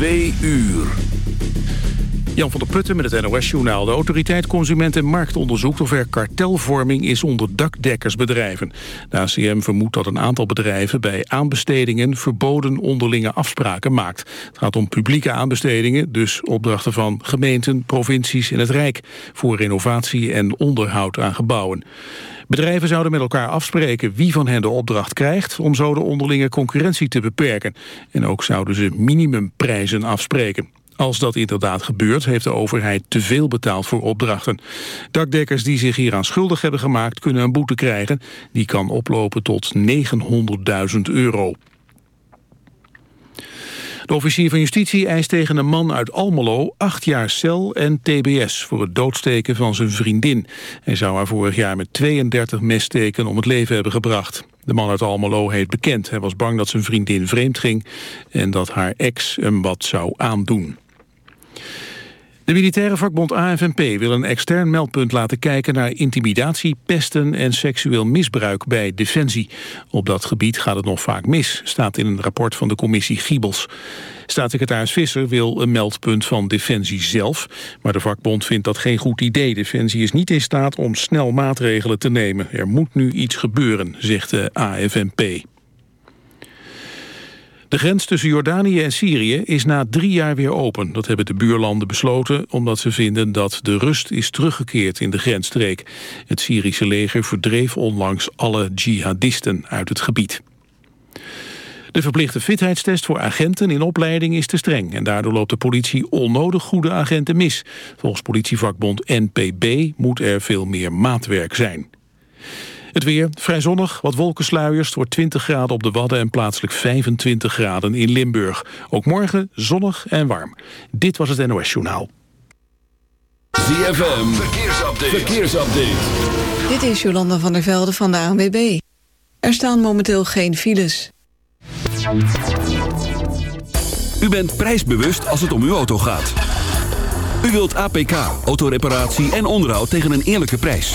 Twee uur. Jan van der Putten met het NOS-journaal. De autoriteit Consument en Markt onderzoekt of er kartelvorming is onder dakdekkersbedrijven. De ACM vermoedt dat een aantal bedrijven bij aanbestedingen verboden onderlinge afspraken maakt. Het gaat om publieke aanbestedingen, dus opdrachten van gemeenten, provincies en het Rijk voor renovatie en onderhoud aan gebouwen. Bedrijven zouden met elkaar afspreken wie van hen de opdracht krijgt... om zo de onderlinge concurrentie te beperken. En ook zouden ze minimumprijzen afspreken. Als dat inderdaad gebeurt, heeft de overheid te veel betaald voor opdrachten. Dakdekkers die zich hieraan schuldig hebben gemaakt... kunnen een boete krijgen. Die kan oplopen tot 900.000 euro. De officier van justitie eist tegen een man uit Almelo acht jaar cel en tbs voor het doodsteken van zijn vriendin. Hij zou haar vorig jaar met 32 messteken om het leven hebben gebracht. De man uit Almelo heeft bekend. Hij was bang dat zijn vriendin vreemd ging en dat haar ex hem wat zou aandoen. De militaire vakbond AFNP wil een extern meldpunt laten kijken naar intimidatie, pesten en seksueel misbruik bij Defensie. Op dat gebied gaat het nog vaak mis, staat in een rapport van de commissie Giebels. Staatssecretaris Visser wil een meldpunt van Defensie zelf, maar de vakbond vindt dat geen goed idee. Defensie is niet in staat om snel maatregelen te nemen. Er moet nu iets gebeuren, zegt de AFNP. De grens tussen Jordanië en Syrië is na drie jaar weer open. Dat hebben de buurlanden besloten omdat ze vinden dat de rust is teruggekeerd in de grensstreek. Het Syrische leger verdreef onlangs alle jihadisten uit het gebied. De verplichte fitheidstest voor agenten in opleiding is te streng... en daardoor loopt de politie onnodig goede agenten mis. Volgens politievakbond NPB moet er veel meer maatwerk zijn. Het weer vrij zonnig, wat wolkensluiers. wordt 20 graden op de Wadden en plaatselijk 25 graden in Limburg. Ook morgen zonnig en warm. Dit was het NOS Journaal. ZFM, verkeersupdate. verkeersupdate. Dit is Jolanda van der Velde van de ANWB. Er staan momenteel geen files. U bent prijsbewust als het om uw auto gaat. U wilt APK, autoreparatie en onderhoud tegen een eerlijke prijs.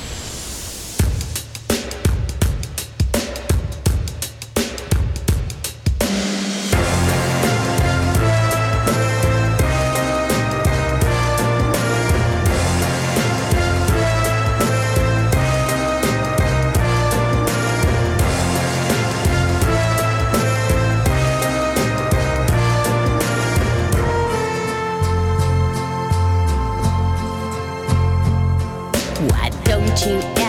Institute.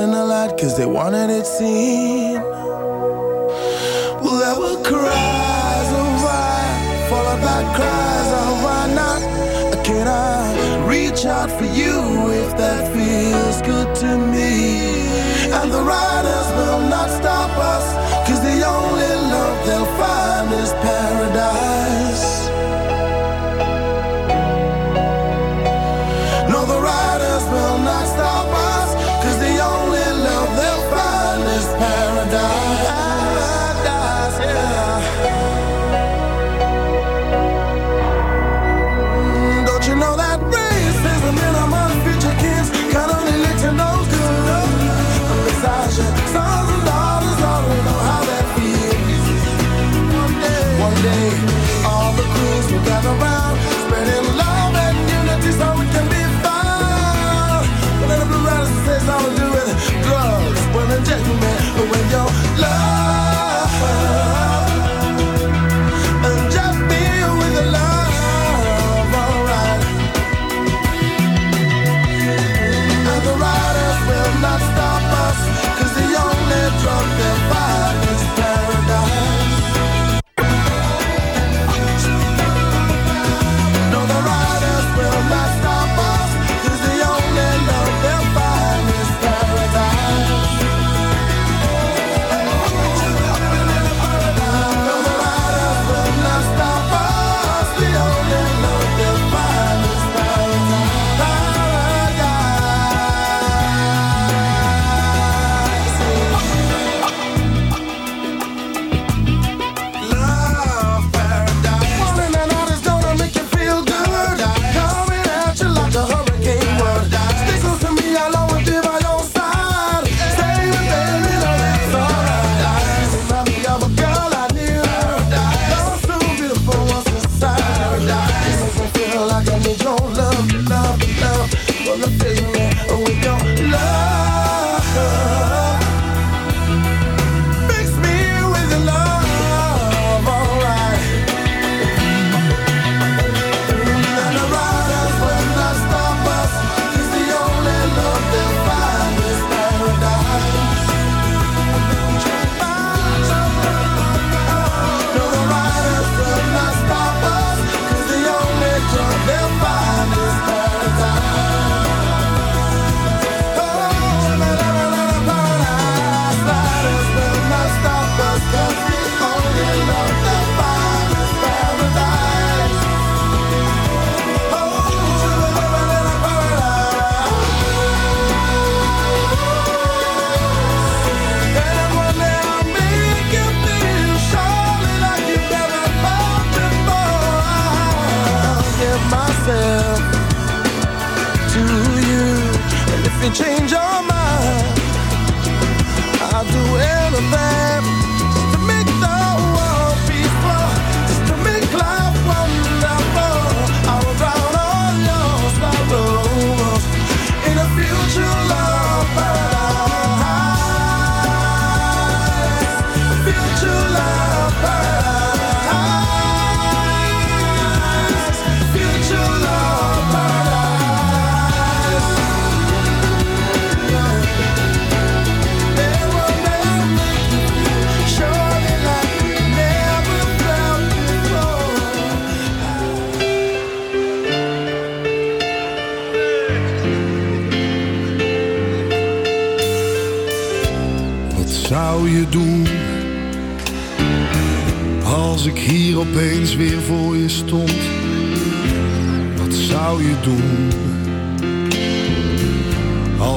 Shining a light cause they wanted it seen.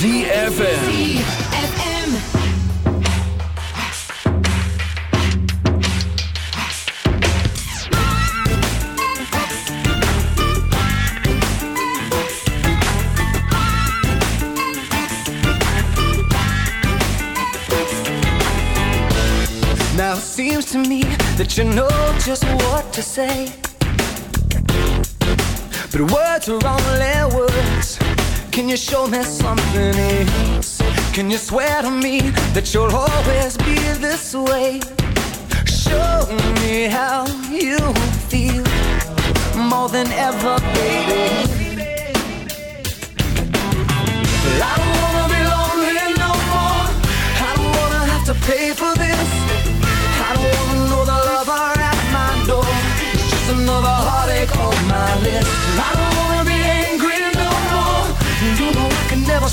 ZFM. Now it seems to me that you know just what to say. But words are only words. Can you show me something else? Can you swear to me that you'll always be this way? Show me how you feel more than ever, baby. I don't wanna be lonely no more. I don't wanna have to pay for this. I don't wanna know the lover at my door. It's just another heartache on my list.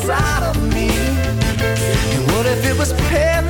inside of me? And what if it was paradise?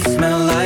smell like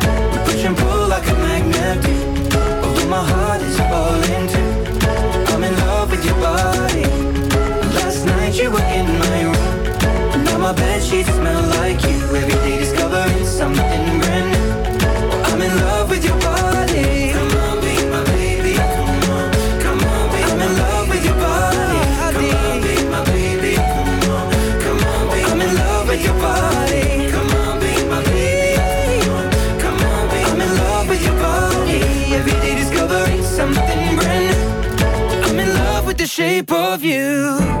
of you.